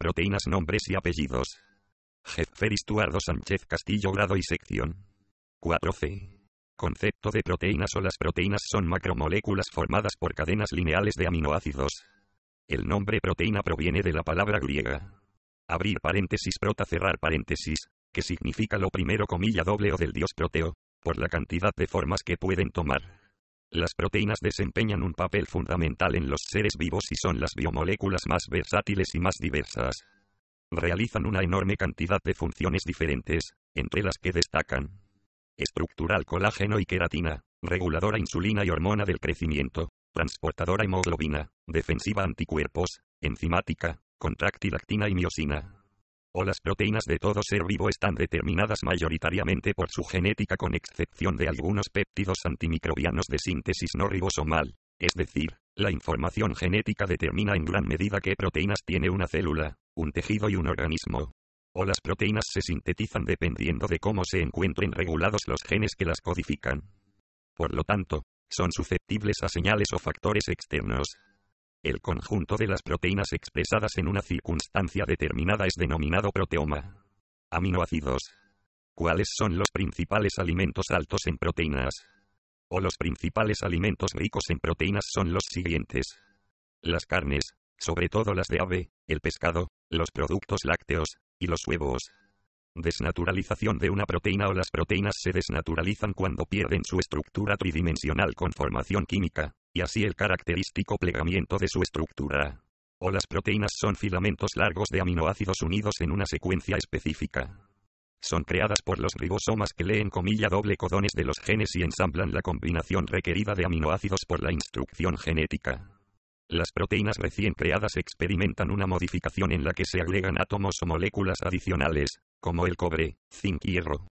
Proteínas, nombres y apellidos. Jeffer Estuardo Sánchez Castillo Grado y sección. 4c. Concepto de proteínas o las proteínas son macromoléculas formadas por cadenas lineales de aminoácidos. El nombre proteína proviene de la palabra griega. Abrir paréntesis prota cerrar paréntesis, que significa lo primero comilla doble o del dios proteo, por la cantidad de formas que pueden tomar. Las proteínas desempeñan un papel fundamental en los seres vivos y son las biomoléculas más versátiles y más diversas. Realizan una enorme cantidad de funciones diferentes, entre las que destacan estructural colágeno y queratina, reguladora insulina y hormona del crecimiento, transportadora hemoglobina, defensiva anticuerpos, enzimática, contráctil actina y miosina o las proteínas de todo ser vivo están determinadas mayoritariamente por su genética con excepción de algunos péptidos antimicrobianos de síntesis no ribosomal, es decir, la información genética determina en gran medida qué proteínas tiene una célula, un tejido y un organismo. O las proteínas se sintetizan dependiendo de cómo se encuentren regulados los genes que las codifican. Por lo tanto, son susceptibles a señales o factores externos. El conjunto de las proteínas expresadas en una circunstancia determinada es denominado proteoma. Aminoácidos. ¿Cuáles son los principales alimentos altos en proteínas? O los principales alimentos ricos en proteínas son los siguientes. Las carnes, sobre todo las de ave, el pescado, los productos lácteos, y los huevos. Desnaturalización de una proteína o las proteínas se desnaturalizan cuando pierden su estructura tridimensional con formación química, y así el característico plegamiento de su estructura. O las proteínas son filamentos largos de aminoácidos unidos en una secuencia específica. Son creadas por los ribosomas que leen comilla doble codones de los genes y ensamblan la combinación requerida de aminoácidos por la instrucción genética. Las proteínas recién creadas experimentan una modificación en la que se agregan átomos o moléculas adicionales, como el cobre, zinc y hierro.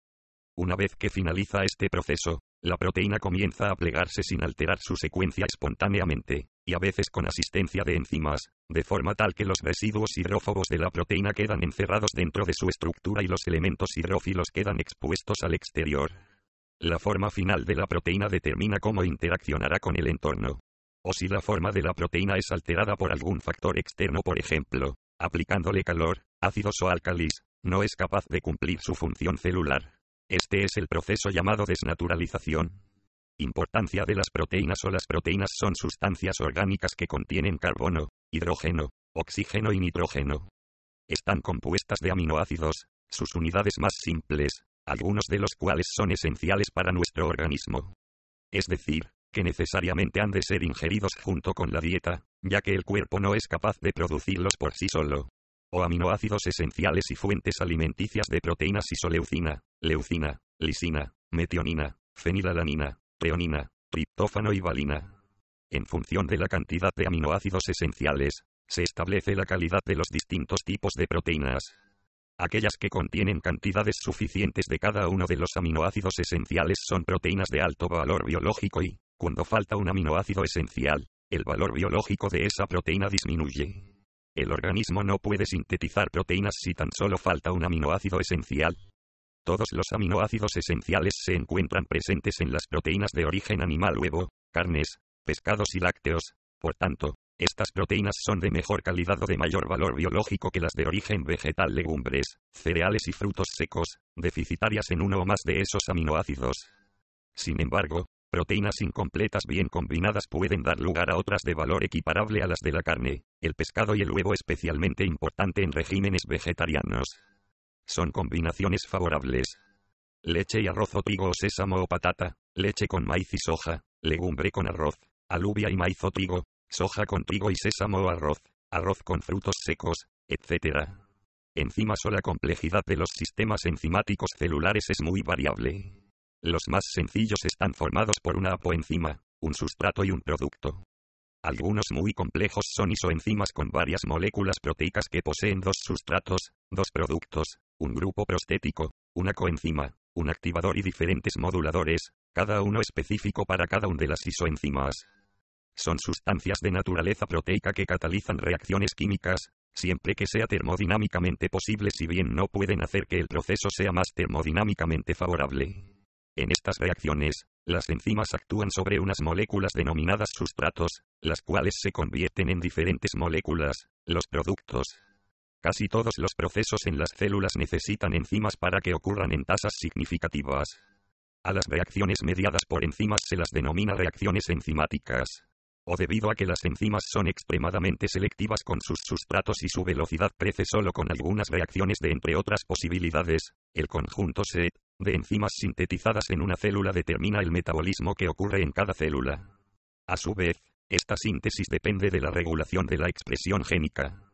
Una vez que finaliza este proceso, la proteína comienza a plegarse sin alterar su secuencia espontáneamente, y a veces con asistencia de enzimas, de forma tal que los residuos hidrófobos de la proteína quedan encerrados dentro de su estructura y los elementos hidrófilos quedan expuestos al exterior. La forma final de la proteína determina cómo interaccionará con el entorno. O si la forma de la proteína es alterada por algún factor externo, por ejemplo, aplicándole calor, ácidos o álcalis, no es capaz de cumplir su función celular. Este es el proceso llamado desnaturalización. Importancia de las proteínas o las proteínas son sustancias orgánicas que contienen carbono, hidrógeno, oxígeno y nitrógeno. Están compuestas de aminoácidos, sus unidades más simples, algunos de los cuales son esenciales para nuestro organismo. Es decir, que necesariamente han de ser ingeridos junto con la dieta, ya que el cuerpo no es capaz de producirlos por sí solo o aminoácidos esenciales y fuentes alimenticias de proteínas isoleucina, leucina, lisina, metionina, fenilalanina, treonina, triptófano y valina. En función de la cantidad de aminoácidos esenciales, se establece la calidad de los distintos tipos de proteínas. Aquellas que contienen cantidades suficientes de cada uno de los aminoácidos esenciales son proteínas de alto valor biológico y, cuando falta un aminoácido esencial, el valor biológico de esa proteína disminuye. El organismo no puede sintetizar proteínas si tan solo falta un aminoácido esencial. Todos los aminoácidos esenciales se encuentran presentes en las proteínas de origen animal huevo, carnes, pescados y lácteos, por tanto, estas proteínas son de mejor calidad o de mayor valor biológico que las de origen vegetal legumbres, cereales y frutos secos, deficitarias en uno o más de esos aminoácidos. Sin embargo, Proteínas incompletas bien combinadas pueden dar lugar a otras de valor equiparable a las de la carne, el pescado y el huevo especialmente importante en regímenes vegetarianos. Son combinaciones favorables. Leche y arroz o trigo o sésamo o patata, leche con maíz y soja, legumbre con arroz, alubia y maíz o trigo, soja con trigo y sésamo o arroz, arroz con frutos secos, etc. Enzimas o la complejidad de los sistemas enzimáticos celulares es muy variable. Los más sencillos están formados por una apoenzima, un sustrato y un producto. Algunos muy complejos son isoenzimas con varias moléculas proteicas que poseen dos sustratos, dos productos, un grupo prostético, una coenzima, un activador y diferentes moduladores, cada uno específico para cada una de las isoenzimas. Son sustancias de naturaleza proteica que catalizan reacciones químicas, siempre que sea termodinámicamente posible si bien no pueden hacer que el proceso sea más termodinámicamente favorable. En estas reacciones, las enzimas actúan sobre unas moléculas denominadas sustratos, las cuales se convierten en diferentes moléculas, los productos. Casi todos los procesos en las células necesitan enzimas para que ocurran en tasas significativas. A las reacciones mediadas por enzimas se las denomina reacciones enzimáticas. O debido a que las enzimas son extremadamente selectivas con sus sustratos y su velocidad crece solo con algunas reacciones de entre otras posibilidades, el conjunto SET de enzimas sintetizadas en una célula determina el metabolismo que ocurre en cada célula. A su vez, esta síntesis depende de la regulación de la expresión génica.